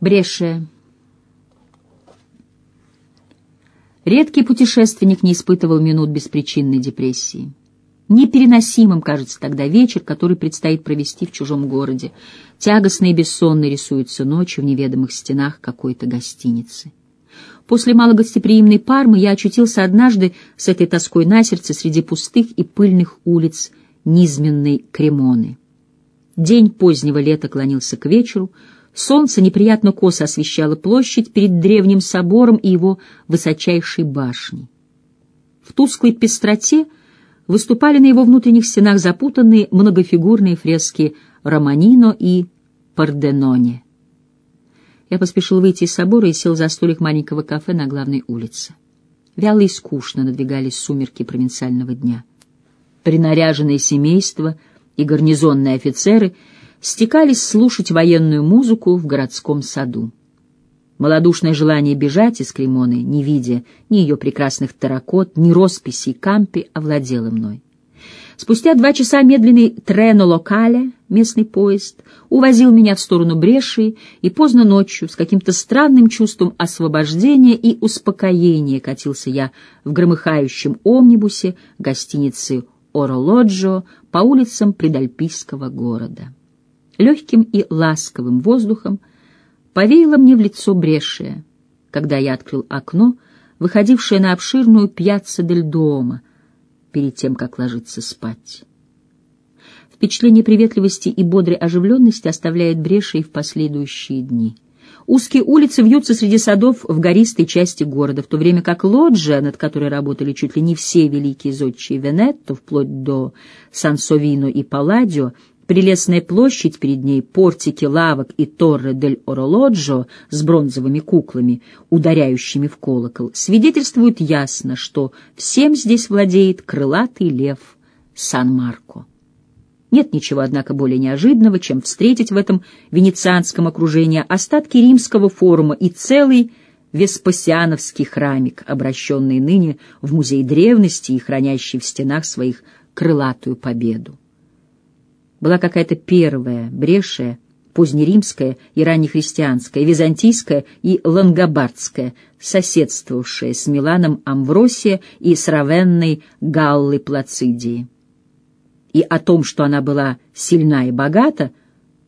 Брешия. Редкий путешественник не испытывал минут беспричинной депрессии. Непереносимым кажется тогда вечер, который предстоит провести в чужом городе. Тягостно и бессонно рисуются ночи в неведомых стенах какой-то гостиницы. После малогостеприимной Пармы я очутился однажды с этой тоской на сердце среди пустых и пыльных улиц низменной Кремоны. День позднего лета клонился к вечеру, Солнце неприятно косо освещало площадь перед древним собором и его высочайшей башней. В тусклой пестроте выступали на его внутренних стенах запутанные многофигурные фрески Романино и Парденоне. Я поспешил выйти из собора и сел за столик маленького кафе на главной улице. Вяло и скучно надвигались сумерки провинциального дня. Принаряженные семейства и гарнизонные офицеры — стекались слушать военную музыку в городском саду. Малодушное желание бежать из Кремоны, не видя ни ее прекрасных таракот, ни росписей Кампи, овладело мной. Спустя два часа медленный трено локале, местный поезд, увозил меня в сторону Бреши, и поздно ночью с каким-то странным чувством освобождения и успокоения катился я в громыхающем омнибусе гостиницы Оролоджо по улицам предальпийского города легким и ласковым воздухом повеяло мне в лицо брешее, когда я открыл окно, выходившее на обширную пьяцца дель дома, перед тем, как ложиться спать. Впечатление приветливости и бодрой оживленности оставляет бреши и в последующие дни. Узкие улицы вьются среди садов в гористой части города, в то время как лоджия, над которой работали чуть ли не все великие зодчие Венетто, вплоть до Сансовино и Палладио, Прелестная площадь перед ней, портики лавок и торре дель Оролоджо с бронзовыми куклами, ударяющими в колокол, свидетельствуют ясно, что всем здесь владеет крылатый лев Сан-Марко. Нет ничего, однако, более неожиданного, чем встретить в этом венецианском окружении остатки римского форума и целый Веспасиановский храмик, обращенный ныне в музей древности и хранящий в стенах своих крылатую победу была какая-то первая, брешая, позднеримская и раннехристианская, византийская и лангобардская, соседствовавшая с Миланом Амвросия и с Равенной Галлы Плацидии. И о том, что она была сильна и богата,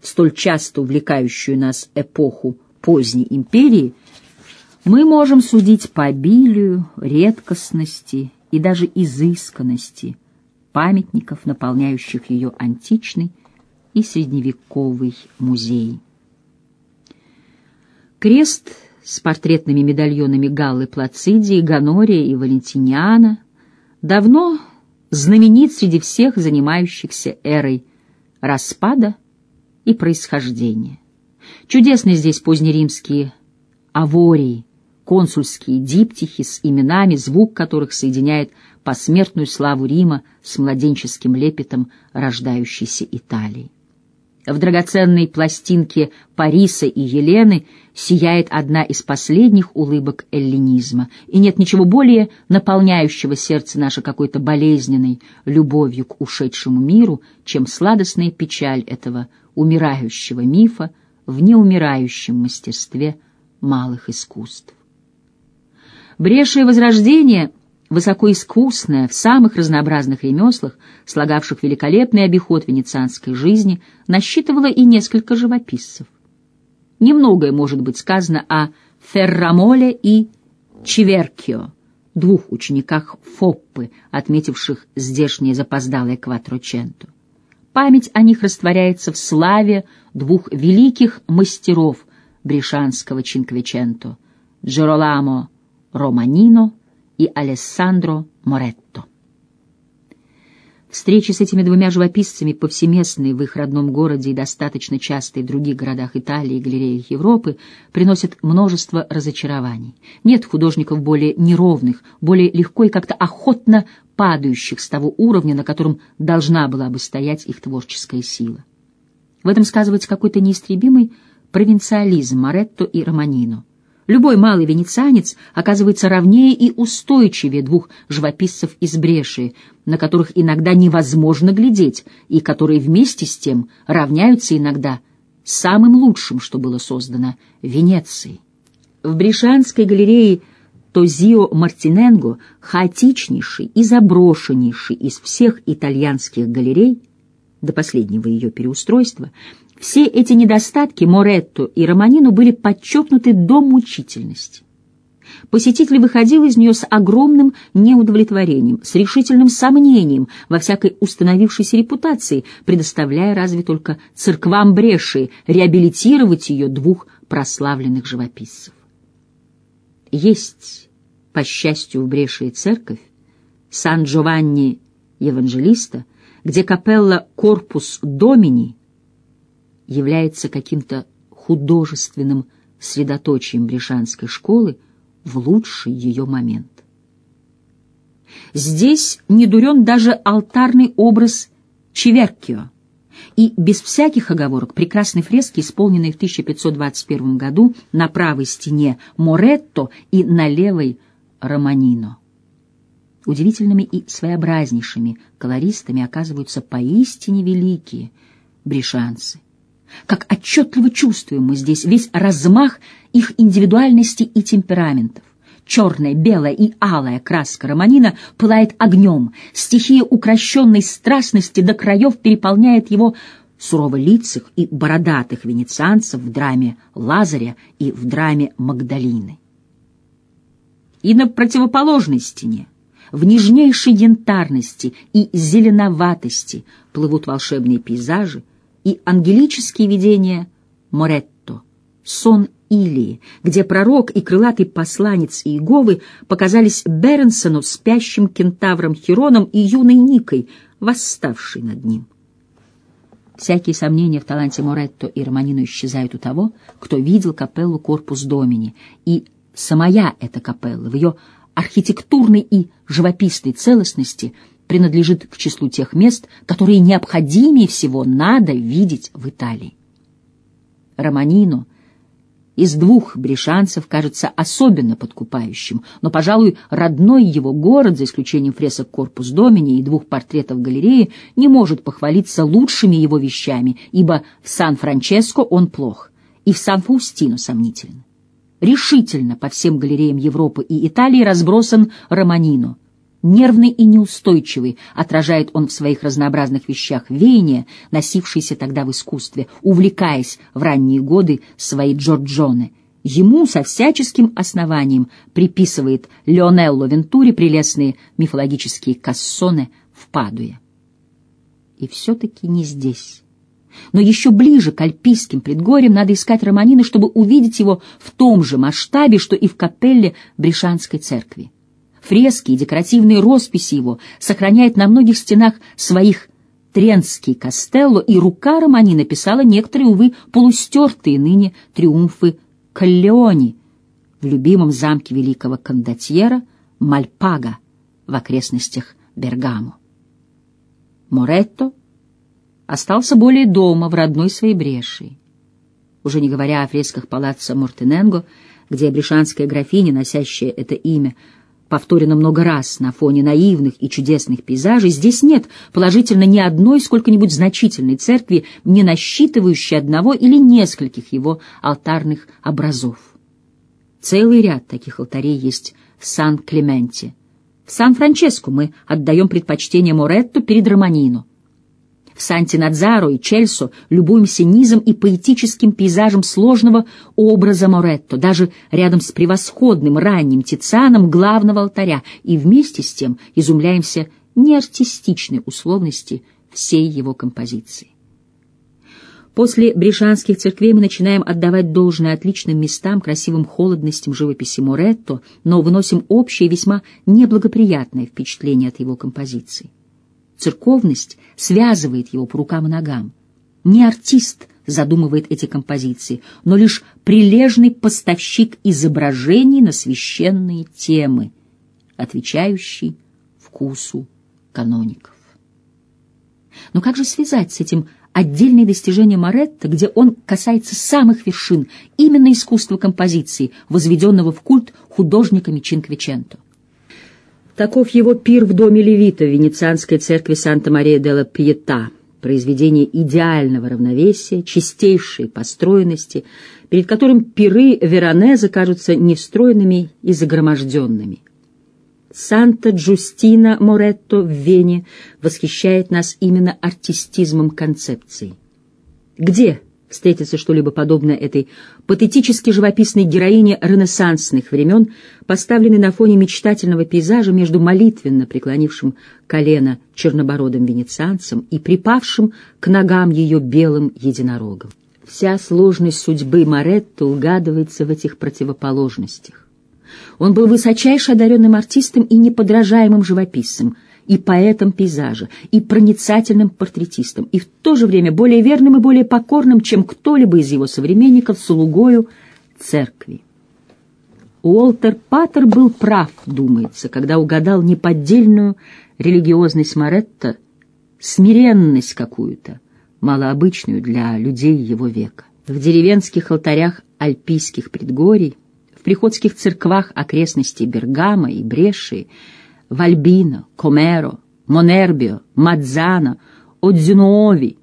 в столь часто увлекающую нас эпоху поздней империи, мы можем судить по обилию, редкостности и даже изысканности памятников, наполняющих ее античный и средневековый музей. Крест с портретными медальонами Галлы Плацидии, Ганория и Валентиниана давно знаменит среди всех занимающихся эрой распада и происхождения. Чудесны здесь позднеримские авории, консульские диптихи с именами, звук которых соединяет посмертную славу Рима с младенческим лепетом рождающейся Италии. В драгоценной пластинке Париса и Елены сияет одна из последних улыбок эллинизма, и нет ничего более наполняющего сердце наше какой-то болезненной любовью к ушедшему миру, чем сладостная печаль этого умирающего мифа в неумирающем мастерстве малых искусств. Брешее возрождение — высокоискусная в самых разнообразных ремеслах, слагавших великолепный обиход венецианской жизни, насчитывала и несколько живописцев. Немногое может быть сказано о Феррамоле и Чиверкио, двух учениках Фоппы, отметивших здешнее запоздалое кватроченто. Память о них растворяется в славе двух великих мастеров брешанского Чинквиченто — Джероламо Романино и Алессандро Моретто. Встречи с этими двумя живописцами, повсеместные в их родном городе и достаточно частые в других городах Италии и галереях Европы, приносят множество разочарований. Нет художников более неровных, более легко и как-то охотно падающих с того уровня, на котором должна была бы стоять их творческая сила. В этом сказывается какой-то неистребимый провинциализм Моретто и Романино. Любой малый венецианец оказывается равнее и устойчивее двух живописцев из Бреши, на которых иногда невозможно глядеть, и которые вместе с тем равняются иногда самым лучшим, что было создано Венецией. В Бришанской галерее Тозио Мартиненго, хаотичнейший и заброшеннейший из всех итальянских галерей, до последнего ее переустройства, все эти недостатки Моретто и Романину были подчеркнуты до мучительности. Посетитель выходил из нее с огромным неудовлетворением, с решительным сомнением во всякой установившейся репутации, предоставляя разве только церквам Бреши реабилитировать ее двух прославленных живописцев. Есть, по счастью, в Брешии церковь, Сан-Джованни Евангелиста, где капелла Корпус Домини является каким-то художественным средоточием брешанской школы в лучший ее момент. Здесь не дурен даже алтарный образ Чеверкио, и без всяких оговорок прекрасные фрески, исполненные в 1521 году на правой стене Моретто и на левой Романино. Удивительными и своеобразнейшими колористами оказываются поистине великие брешанцы. Как отчетливо чувствуем мы здесь весь размах их индивидуальности и темпераментов. Черная, белая и алая краска романина пылает огнем, стихия укращенной страстности до краев переполняет его сурово-лицых и бородатых венецианцев в драме Лазаря и в драме Магдалины. И на противоположной стене, в нежнейшей янтарности и зеленоватости плывут волшебные пейзажи и ангелические видения Моретто, сон Илии, где пророк и крылатый посланец Иеговы показались Беренсону спящим кентавром Хироном и юной Никой, восставшей над ним. Всякие сомнения в таланте Моретто и Романину исчезают у того, кто видел капеллу Корпус Домини, и самая эта капелла в ее архитектурной и живописной целостности принадлежит к числу тех мест, которые необходимее всего надо видеть в Италии. Романино из двух брешанцев кажется особенно подкупающим, но, пожалуй, родной его город, за исключением фресок Корпус Домини и двух портретов галереи, не может похвалиться лучшими его вещами, ибо в Сан-Франческо он плох, и в Сан-Фаустино сомнителен. Решительно по всем галереям Европы и Италии разбросан Романино, Нервный и неустойчивый отражает он в своих разнообразных вещах веяния, носившиеся тогда в искусстве, увлекаясь в ранние годы своей Джорджоне. Ему со всяческим основанием приписывает Леонелло Вентури прелестные мифологические кассоны в Падуе. И все-таки не здесь. Но еще ближе к альпийским предгорьям надо искать Романина, чтобы увидеть его в том же масштабе, что и в капелле Брешанской церкви. Фрески и декоративные росписи его сохраняет на многих стенах своих Тренский Костелло, и рука Романи написала некоторые, увы, полустертые ныне триумфы Каллеони в любимом замке великого кондотьера Мальпага в окрестностях Бергамо. Моретто остался более дома в родной своей Брешии. Уже не говоря о фресках палаца Мортененго, где брешанская графиня, носящая это имя, повторено много раз на фоне наивных и чудесных пейзажей, здесь нет положительно ни одной сколько-нибудь значительной церкви, не насчитывающей одного или нескольких его алтарных образов. Целый ряд таких алтарей есть в Сан-Клементе. В Сан-Франческо мы отдаем предпочтение Моретто перед Романино. Санти-Надзаро и Чельсо любуемся низом и поэтическим пейзажем сложного образа Моретто, даже рядом с превосходным ранним Тицианом главного алтаря, и вместе с тем изумляемся неартистичной условности всей его композиции. После брешанских церквей мы начинаем отдавать должное отличным местам, красивым холодностям живописи Моретто, но выносим общее весьма неблагоприятное впечатление от его композиции. Церковность связывает его по рукам и ногам. Не артист задумывает эти композиции, но лишь прилежный поставщик изображений на священные темы, отвечающий вкусу каноников. Но как же связать с этим отдельные достижения Моретто, где он касается самых вершин именно искусства композиции, возведенного в культ художниками Чинквиченто? Таков его пир в доме Левита в венецианской церкви Санта-Мария-делла Пьета, произведение идеального равновесия, чистейшей построенности, перед которым пиры Веронеза кажутся нестроенными и загроможденными. Санта-Джустина Моретто в Вене восхищает нас именно артистизмом концепции. Где встретится что-либо подобное этой патетически живописной героине ренессансных времен, поставленной на фоне мечтательного пейзажа между молитвенно преклонившим колено чернобородым венецианцем и припавшим к ногам ее белым единорогом. Вся сложность судьбы Моретто угадывается в этих противоположностях. Он был высочайше одаренным артистом и неподражаемым живописцем — и поэтом пейзажа, и проницательным портретистом, и в то же время более верным и более покорным, чем кто-либо из его современников, слугою церкви. Уолтер Паттер был прав, думается, когда угадал неподдельную религиозность Моретта, смиренность какую-то, малообычную для людей его века. В деревенских алтарях альпийских предгорий, в приходских церквах окрестностей Бергама и Бреши Вальбино, Комеро, Монербио, Мадзано, Одзюнови,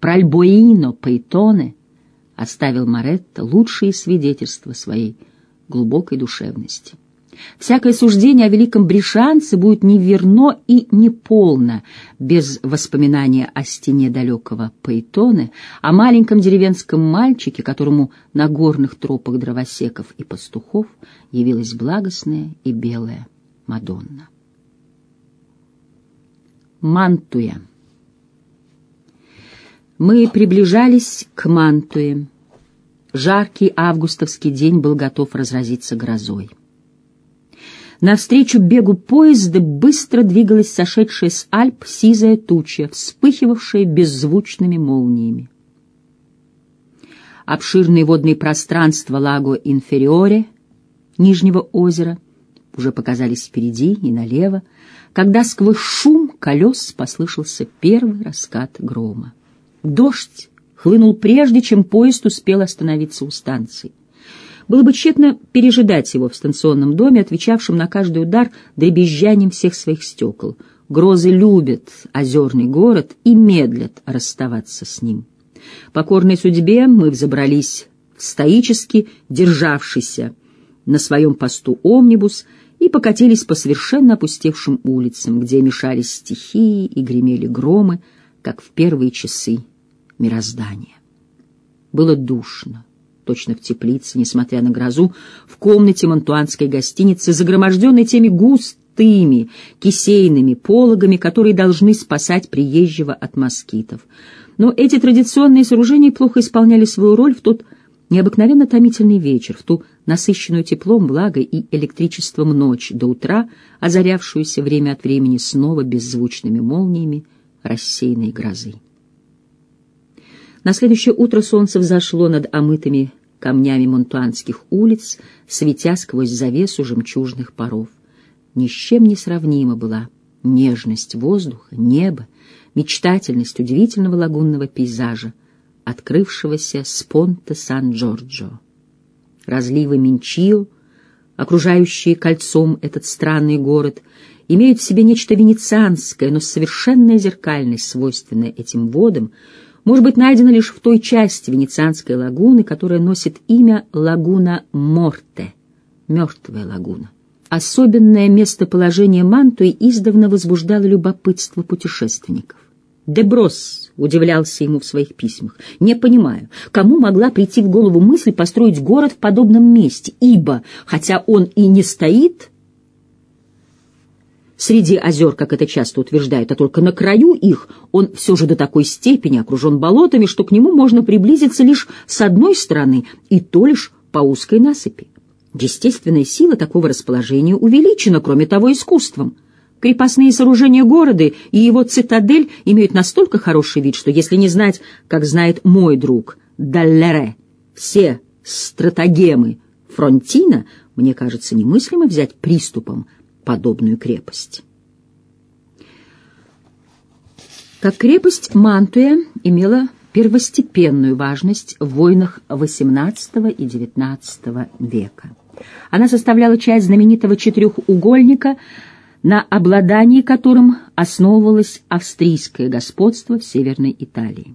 Пральбоино, Пейтоне оставил Моретто лучшие свидетельства своей глубокой душевности. Всякое суждение о великом брешанце будет неверно и неполно без воспоминания о стене далекого Пейтоне, о маленьком деревенском мальчике, которому на горных тропах дровосеков и пастухов явилась благостная и белая Мадонна. Мантуя. Мы приближались к Мантуе. Жаркий августовский день был готов разразиться грозой. Навстречу бегу поезда быстро двигалась сошедшая с Альп сизая туча, вспыхивавшая беззвучными молниями. Обширные водные пространства Лаго Инфериоре, Нижнего озера, уже показались впереди и налево, когда сквозь шум колес послышался первый раскат грома. Дождь хлынул прежде, чем поезд успел остановиться у станции. Было бы тщетно пережидать его в станционном доме, отвечавшем на каждый удар дребезжанием всех своих стекол. Грозы любят озерный город и медлят расставаться с ним. Покорной судьбе мы взобрались в стоически державшийся на своем посту омнибус и покатились по совершенно опустевшим улицам, где мешались стихии и гремели громы, как в первые часы мироздания. Было душно, точно в теплице, несмотря на грозу, в комнате монтуанской гостиницы, загроможденной теми густыми кисейными пологами, которые должны спасать приезжего от москитов. Но эти традиционные сооружения плохо исполняли свою роль в тот необыкновенно томительный вечер, в ту насыщенную теплом, влагой и электричеством ночь до утра, озарявшуюся время от времени снова беззвучными молниями рассеянной грозы. На следующее утро солнце взошло над омытыми камнями монтуанских улиц, светя сквозь завесу жемчужных паров. Ни с чем не сравнима была нежность воздуха, неба, мечтательность удивительного лагунного пейзажа, открывшегося с понта Сан-Джорджо разливы Минчио, окружающие кольцом этот странный город, имеют в себе нечто венецианское, но совершенная зеркальность, свойственная этим водам, может быть найдена лишь в той части венецианской лагуны, которая носит имя лагуна Морте, мертвая лагуна. Особенное местоположение Мантуи издавна возбуждало любопытство путешественников. Деброс удивлялся ему в своих письмах. «Не понимаю, кому могла прийти в голову мысль построить город в подобном месте, ибо, хотя он и не стоит среди озер, как это часто утверждают, а только на краю их, он все же до такой степени окружен болотами, что к нему можно приблизиться лишь с одной стороны, и то лишь по узкой насыпи. Естественная сила такого расположения увеличена, кроме того, искусством». Крепостные сооружения города и его цитадель имеют настолько хороший вид, что если не знать, как знает мой друг Даллере, все стратагемы Фронтина, мне кажется немыслимо взять приступом подобную крепость. Как крепость Мантуя имела первостепенную важность в войнах XVIII и XIX века. Она составляла часть знаменитого четырехугольника – на обладании которым основывалось австрийское господство в Северной Италии.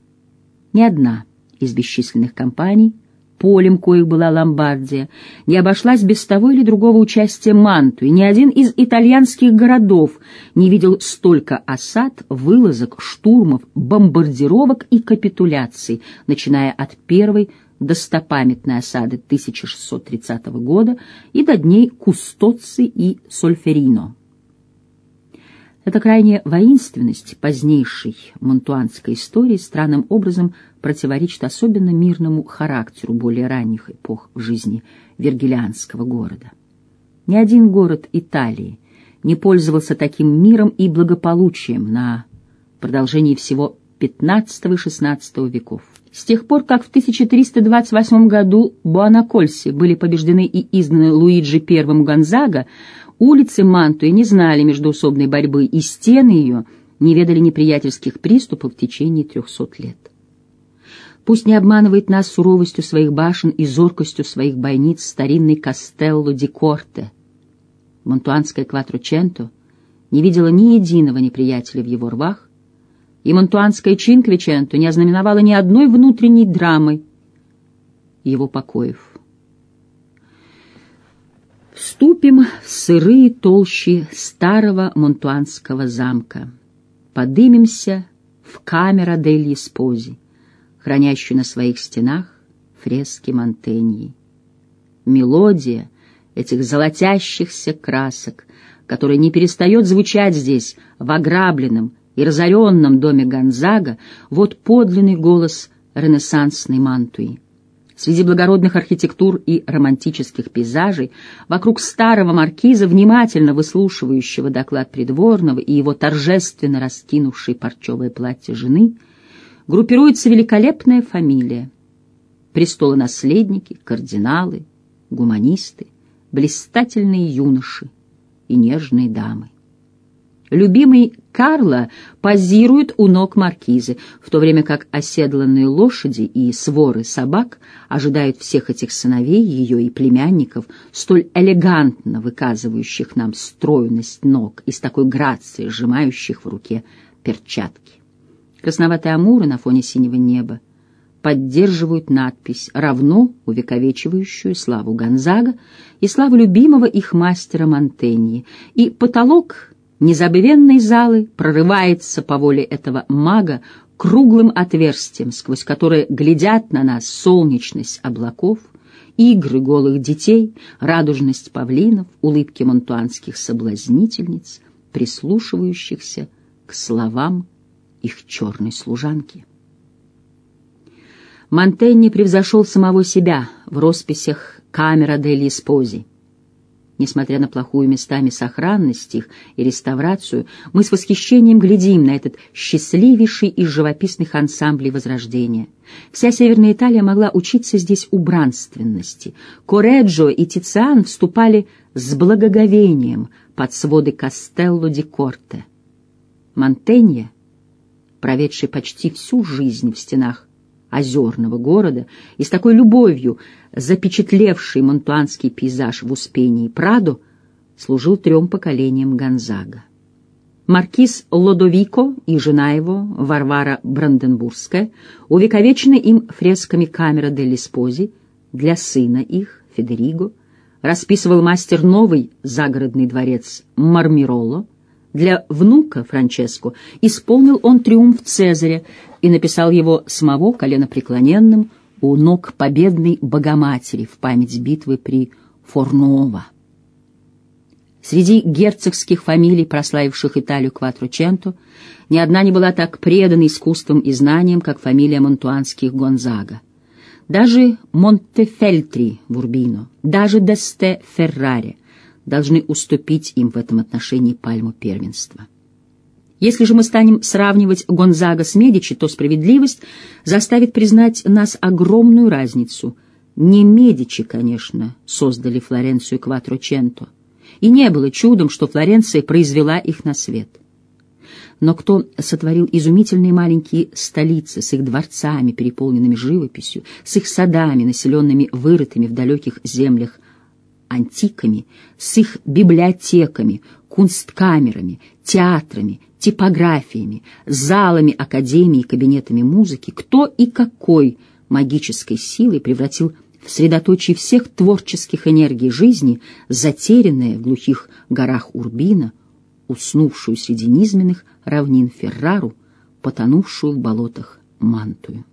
Ни одна из бесчисленных компаний, полем коих была Ломбардия, не обошлась без того или другого участия Манту, и ни один из итальянских городов не видел столько осад, вылазок, штурмов, бомбардировок и капитуляций, начиная от первой достопамятной осады 1630 года и до дней Кустоци и Сольферино. Эта крайняя воинственность позднейшей монтуанской истории странным образом противоречит особенно мирному характеру более ранних эпох в жизни вергилианского города. Ни один город Италии не пользовался таким миром и благополучием на продолжении всего XV и XVI веков. С тех пор, как в 1328 году Буанакольси были побеждены и изгнаны Луиджи I Гонзага, улицы Мантуи не знали междоусобной борьбы, и стены ее не ведали неприятельских приступов в течение трехсот лет. Пусть не обманывает нас суровостью своих башен и зоркостью своих бойниц старинный Кастелло ди Корте. Монтуанское Кватроченто не видела ни единого неприятеля в его рвах, и монтуанская Чинквиченто не ознаменовала ни одной внутренней драмы его покоев. Вступим в сырые толщи старого монтуанского замка, подымемся в камера дель Спози, хранящую на своих стенах фрески Монтеньи. Мелодия этих золотящихся красок, которая не перестает звучать здесь, в ограбленном, и разоренном доме Гонзага вот подлинный голос ренессансной мантуи. Среди благородных архитектур и романтических пейзажей, вокруг старого маркиза, внимательно выслушивающего доклад придворного и его торжественно раскинувшей парчевое платье жены, группируется великолепная фамилия. Престолонаследники, кардиналы, гуманисты, блистательные юноши и нежные дамы. Любимый Карла позирует у ног маркизы, в то время как оседланные лошади и своры собак ожидают всех этих сыновей ее и племянников, столь элегантно выказывающих нам стройность ног и с такой грацией сжимающих в руке перчатки. Красноватые амуры на фоне синего неба поддерживают надпись, равно увековечивающую славу Гонзага и славу любимого их мастера Монтеньи, и потолок незабвенной залы прорывается по воле этого мага круглым отверстием, сквозь которое глядят на нас солнечность облаков, игры голых детей, радужность павлинов, улыбки монтуанских соблазнительниц, прислушивающихся к словам их черной служанки. Монтенни превзошел самого себя в росписях «Камера дель Спози», Несмотря на плохую местами сохранность их и реставрацию, мы с восхищением глядим на этот счастливейший из живописных ансамблей Возрождения. Вся Северная Италия могла учиться здесь убранственности. Кореджо и Тициан вступали с благоговением под своды Кастелло ди Корте. Монтенье, проведший почти всю жизнь в стенах озерного города и с такой любовью запечатлевший монтуанский пейзаж в Успении Прадо, служил трем поколениям Гонзага. Маркиз Лодовико и жена его, Варвара Бранденбургская, увековечены им фресками камера де Лиспози для сына их, Федериго, расписывал мастер новый загородный дворец Мармироло, для внука Франческо исполнил он триумф Цезаря и написал его самого коленопреклоненным у ног победной Богоматери в память битвы при Форнуово. Среди герцогских фамилий, прославивших Италию Кватроченто, ни одна не была так предана искусством и знаниям, как фамилия монтуанских Гонзага. Даже Монтефельтри в Урбино, даже Десте Феррари должны уступить им в этом отношении пальму первенства. Если же мы станем сравнивать Гонзага с Медичи, то справедливость заставит признать нас огромную разницу. Не Медичи, конечно, создали Флоренцию Кватроченто, и не было чудом, что Флоренция произвела их на свет. Но кто сотворил изумительные маленькие столицы с их дворцами, переполненными живописью, с их садами, населенными вырытыми в далеких землях антиками, с их библиотеками, кунсткамерами, театрами, типографиями, залами академии, кабинетами музыки, кто и какой магической силой превратил в средоточие всех творческих энергий жизни, затерянное в глухих горах Урбина, уснувшую среди низменных равнин Феррару, потонувшую в болотах Мантую.